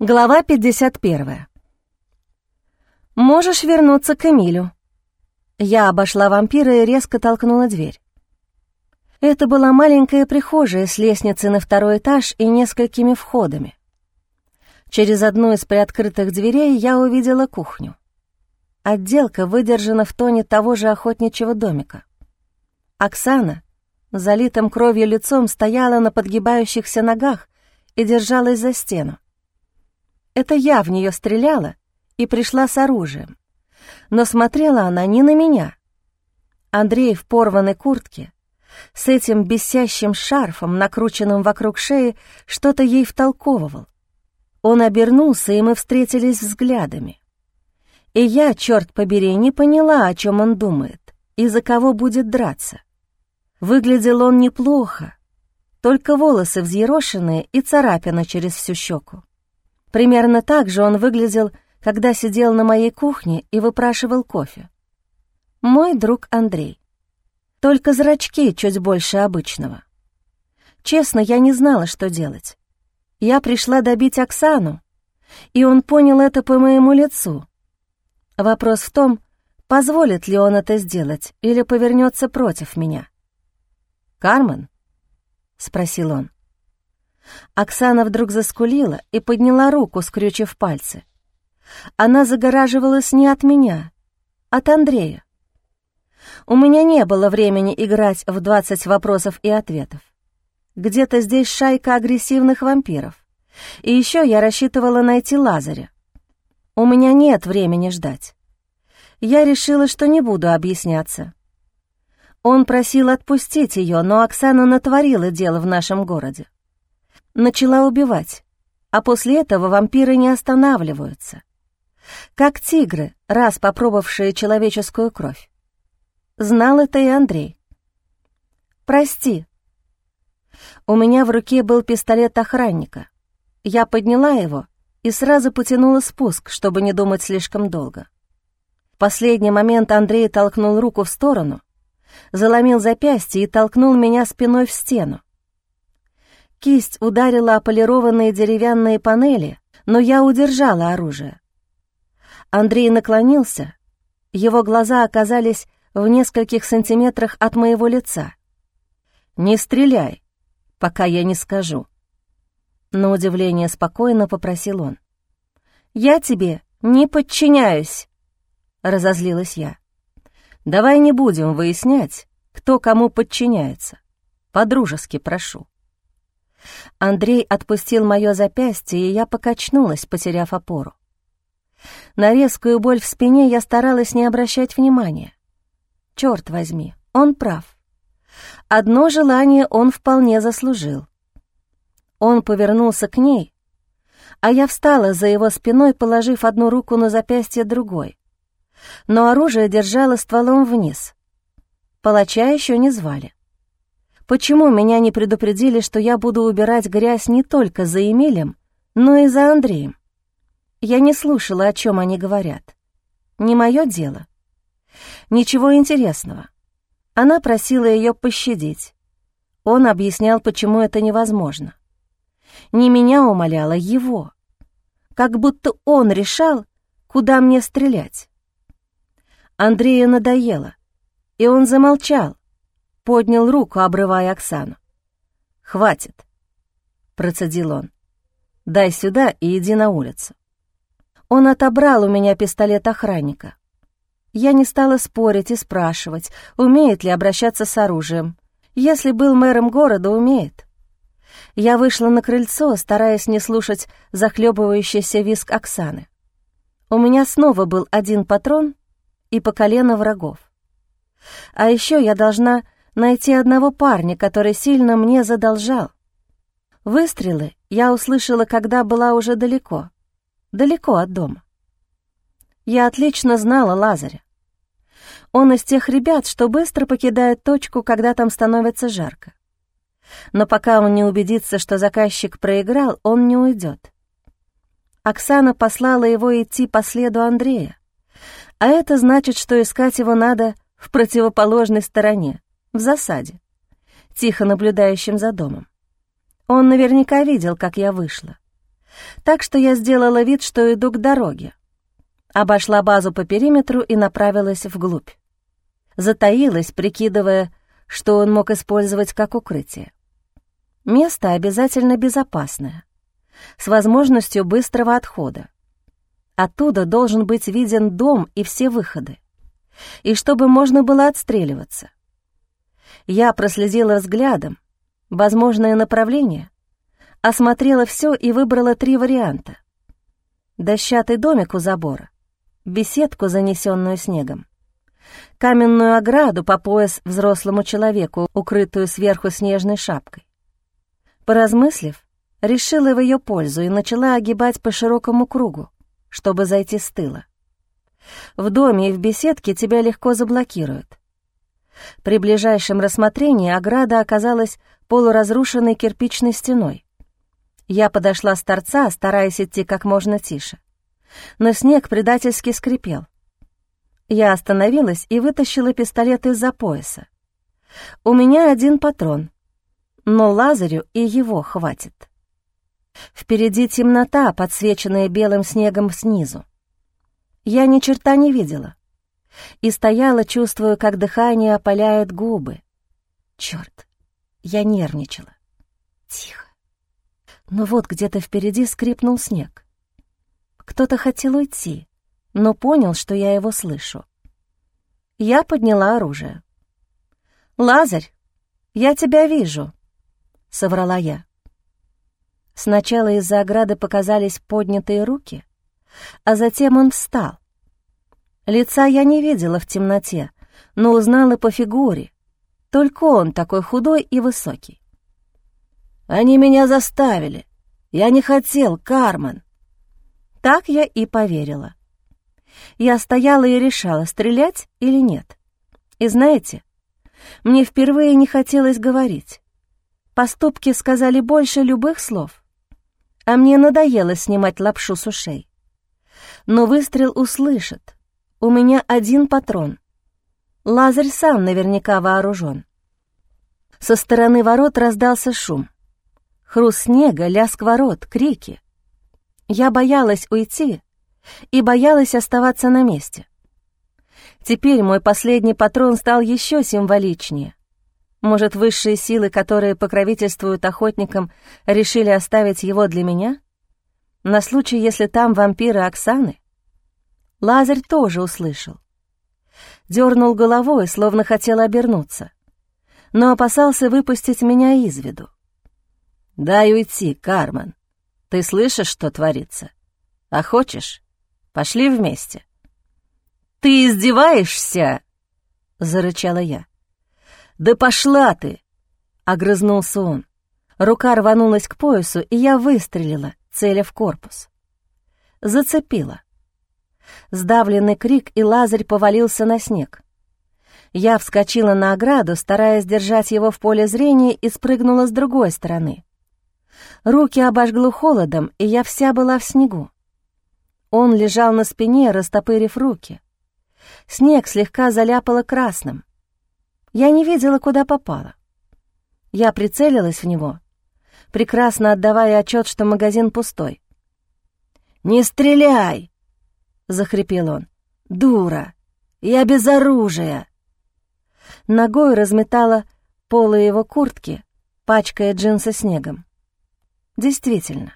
Глава 51. «Можешь вернуться к Эмилю». Я обошла вампира и резко толкнула дверь. Это была маленькая прихожая с лестницей на второй этаж и несколькими входами. Через одну из приоткрытых дверей я увидела кухню. Отделка выдержана в тоне того же охотничьего домика. Оксана, залитым кровью лицом, стояла на подгибающихся ногах и держалась за стену. Это я в нее стреляла и пришла с оружием. Но смотрела она не на меня. Андрей в порванной куртке, с этим бесящим шарфом, накрученным вокруг шеи, что-то ей втолковывал. Он обернулся, и мы встретились взглядами. И я, черт побери, не поняла, о чем он думает и за кого будет драться. Выглядел он неплохо, только волосы взъерошенные и царапина через всю щеку. Примерно так же он выглядел, когда сидел на моей кухне и выпрашивал кофе. Мой друг Андрей. Только зрачки чуть больше обычного. Честно, я не знала, что делать. Я пришла добить Оксану, и он понял это по моему лицу. Вопрос в том, позволит ли он это сделать или повернется против меня. «Кармен?» — спросил он. Оксана вдруг заскулила и подняла руку, скрючив пальцы. Она загораживалась не от меня, от Андрея. У меня не было времени играть в двадцать вопросов и ответов. Где-то здесь шайка агрессивных вампиров. И еще я рассчитывала найти Лазаря. У меня нет времени ждать. Я решила, что не буду объясняться. Он просил отпустить ее, но Оксана натворила дело в нашем городе начала убивать, а после этого вампиры не останавливаются. Как тигры, раз попробовавшие человеческую кровь. Знал это и Андрей. «Прости». У меня в руке был пистолет охранника. Я подняла его и сразу потянула спуск, чтобы не думать слишком долго. В последний момент Андрей толкнул руку в сторону, заломил запястье и толкнул меня спиной в стену. Кисть ударила о полированные деревянные панели, но я удержала оружие. Андрей наклонился, его глаза оказались в нескольких сантиметрах от моего лица. «Не стреляй, пока я не скажу». На удивление спокойно попросил он. «Я тебе не подчиняюсь», — разозлилась я. «Давай не будем выяснять, кто кому подчиняется. По-дружески прошу». Андрей отпустил мое запястье, и я покачнулась, потеряв опору. На резкую боль в спине я старалась не обращать внимания. Черт возьми, он прав. Одно желание он вполне заслужил. Он повернулся к ней, а я встала за его спиной, положив одну руку на запястье другой. Но оружие держало стволом вниз. Палача еще не звали. Почему меня не предупредили, что я буду убирать грязь не только за Эмилем, но и за Андреем? Я не слушала, о чем они говорят. Не мое дело. Ничего интересного. Она просила ее пощадить. Он объяснял, почему это невозможно. Не меня умоляла, его. Как будто он решал, куда мне стрелять. Андрею надоело, и он замолчал, поднял руку, обрывая Оксану. «Хватит», — процедил он. «Дай сюда и иди на улицу». Он отобрал у меня пистолет охранника. Я не стала спорить и спрашивать, умеет ли обращаться с оружием. Если был мэром города, умеет. Я вышла на крыльцо, стараясь не слушать захлебывающийся виск Оксаны. У меня снова был один патрон и по колено врагов. А еще я должна найти одного парня, который сильно мне задолжал. Выстрелы я услышала, когда была уже далеко, далеко от дома. Я отлично знала Лазаря. Он из тех ребят, что быстро покидают точку, когда там становится жарко. Но пока он не убедится, что заказчик проиграл, он не уйдет. Оксана послала его идти по следу Андрея, а это значит, что искать его надо в противоположной стороне, в засаде, тихо наблюдающим за домом. Он наверняка видел, как я вышла. Так что я сделала вид, что иду к дороге. Обошла базу по периметру и направилась вглубь. Затаилась, прикидывая, что он мог использовать как укрытие. Место обязательно безопасное, с возможностью быстрого отхода. Оттуда должен быть виден дом и все выходы. И чтобы можно было отстреливаться. Я проследила взглядом, возможное направление, осмотрела все и выбрала три варианта. Дощатый домик у забора, беседку, занесенную снегом, каменную ограду по пояс взрослому человеку, укрытую сверху снежной шапкой. Поразмыслив, решила в ее пользу и начала огибать по широкому кругу, чтобы зайти с тыла. В доме и в беседке тебя легко заблокируют. При ближайшем рассмотрении ограда оказалась полуразрушенной кирпичной стеной. Я подошла с торца, стараясь идти как можно тише. Но снег предательски скрипел. Я остановилась и вытащила пистолет из-за пояса. У меня один патрон, но Лазарю и его хватит. Впереди темнота, подсвеченная белым снегом снизу. Я ни черта не видела. И стояла, чувствуя, как дыхание опаляет губы. Черт, я нервничала. Тихо. Но вот где-то впереди скрипнул снег. Кто-то хотел уйти, но понял, что я его слышу. Я подняла оружие. «Лазарь, я тебя вижу», — соврала я. Сначала из-за ограды показались поднятые руки, а затем он встал. Лица я не видела в темноте, но узнала по фигуре. Только он такой худой и высокий. «Они меня заставили. Я не хотел, Кармен». Так я и поверила. Я стояла и решала, стрелять или нет. И знаете, мне впервые не хотелось говорить. Поступки сказали больше любых слов а мне надоело снимать лапшу с ушей. Но выстрел услышит. У меня один патрон. Лазарь сам наверняка вооружен. Со стороны ворот раздался шум. Хруст снега, лязг ворот, крики. Я боялась уйти и боялась оставаться на месте. Теперь мой последний патрон стал еще символичнее. Может, высшие силы, которые покровительствуют охотникам, решили оставить его для меня? На случай, если там вампиры Оксаны? Лазарь тоже услышал. Дернул головой, словно хотел обернуться, но опасался выпустить меня из виду. «Дай уйти, Кармен. Ты слышишь, что творится? А хочешь? Пошли вместе». «Ты издеваешься?» — зарычала я. «Да пошла ты!» — огрызнулся он. Рука рванулась к поясу, и я выстрелила, целя в корпус. Зацепила. Сдавленный крик, и Лазарь повалился на снег. Я вскочила на ограду, стараясь держать его в поле зрения, и спрыгнула с другой стороны. Руки обожгло холодом, и я вся была в снегу. Он лежал на спине, растопырив руки. Снег слегка заляпало красным. Я не видела, куда попала. Я прицелилась в него, прекрасно отдавая отчет, что магазин пустой. «Не стреляй!» — захрипел он. «Дура! Я без оружия!» Ногой разметала полы его куртки, пачкая джинсы снегом. Действительно.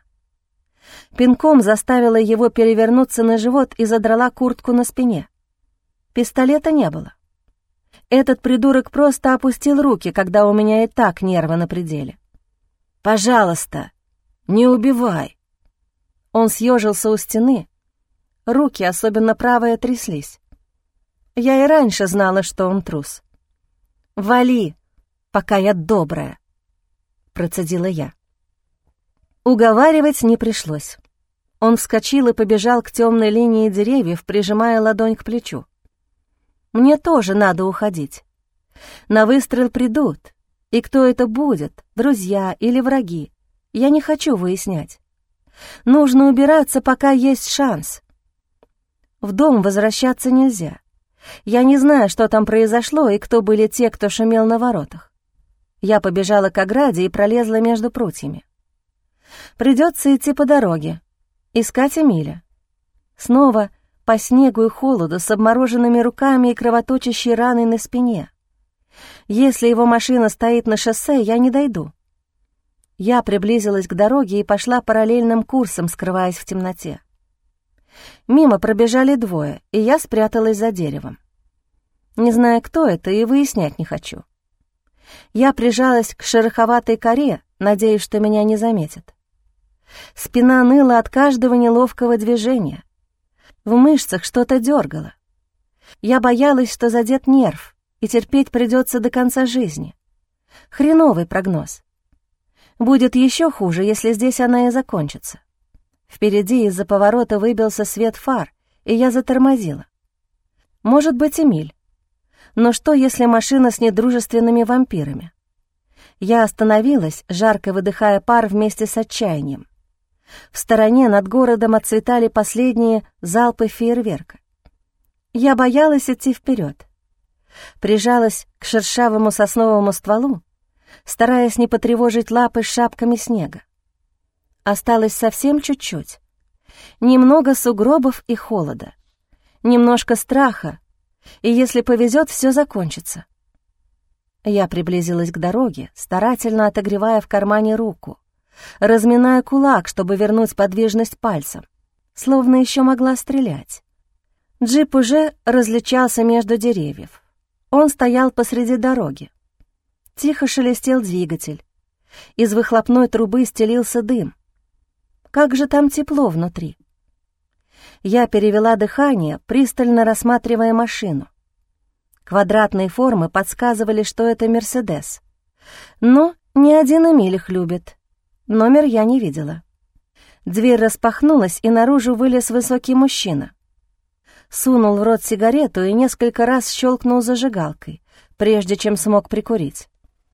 Пинком заставила его перевернуться на живот и задрала куртку на спине. Пистолета не было. Этот придурок просто опустил руки, когда у меня и так нервы на пределе. «Пожалуйста, не убивай!» Он съежился у стены. Руки, особенно правая, тряслись. Я и раньше знала, что он трус. «Вали, пока я добрая», — процедила я. Уговаривать не пришлось. Он вскочил и побежал к темной линии деревьев, прижимая ладонь к плечу. Мне тоже надо уходить. На выстрел придут, и кто это будет, друзья или враги, я не хочу выяснять. Нужно убираться, пока есть шанс. В дом возвращаться нельзя. Я не знаю, что там произошло и кто были те, кто шумел на воротах. Я побежала к ограде и пролезла между прутьями. Придется идти по дороге, искать Эмиля. Снова по снегу и холоду с обмороженными руками и кровоточащей раной на спине. Если его машина стоит на шоссе, я не дойду. Я приблизилась к дороге и пошла параллельным курсом, скрываясь в темноте. Мимо пробежали двое, и я спряталась за деревом. Не зная, кто это, и выяснять не хочу. Я прижалась к шероховатой коре, надеясь, что меня не заметят. Спина ныла от каждого неловкого движения. В мышцах что-то дергало. Я боялась, что задет нерв, и терпеть придется до конца жизни. Хреновый прогноз. Будет еще хуже, если здесь она и закончится. Впереди из-за поворота выбился свет фар, и я затормозила. Может быть, Эмиль. Но что, если машина с недружественными вампирами? Я остановилась, жарко выдыхая пар вместе с отчаянием. В стороне над городом отцветали последние залпы фейерверка. Я боялась идти вперед. Прижалась к шершавому сосновому стволу, стараясь не потревожить лапы с шапками снега. Осталось совсем чуть-чуть. Немного сугробов и холода. Немножко страха, и если повезет, все закончится. Я приблизилась к дороге, старательно отогревая в кармане руку, разминая кулак, чтобы вернуть подвижность пальцем, словно еще могла стрелять. Джип уже различался между деревьев. Он стоял посреди дороги. Тихо шелестел двигатель. Из выхлопной трубы стелился дым. Как же там тепло внутри. Я перевела дыхание, пристально рассматривая машину. Квадратные формы подсказывали, что это «Мерседес». Но ни один Эмиль любит. Номер я не видела. Дверь распахнулась, и наружу вылез высокий мужчина. Сунул в рот сигарету и несколько раз щелкнул зажигалкой, прежде чем смог прикурить.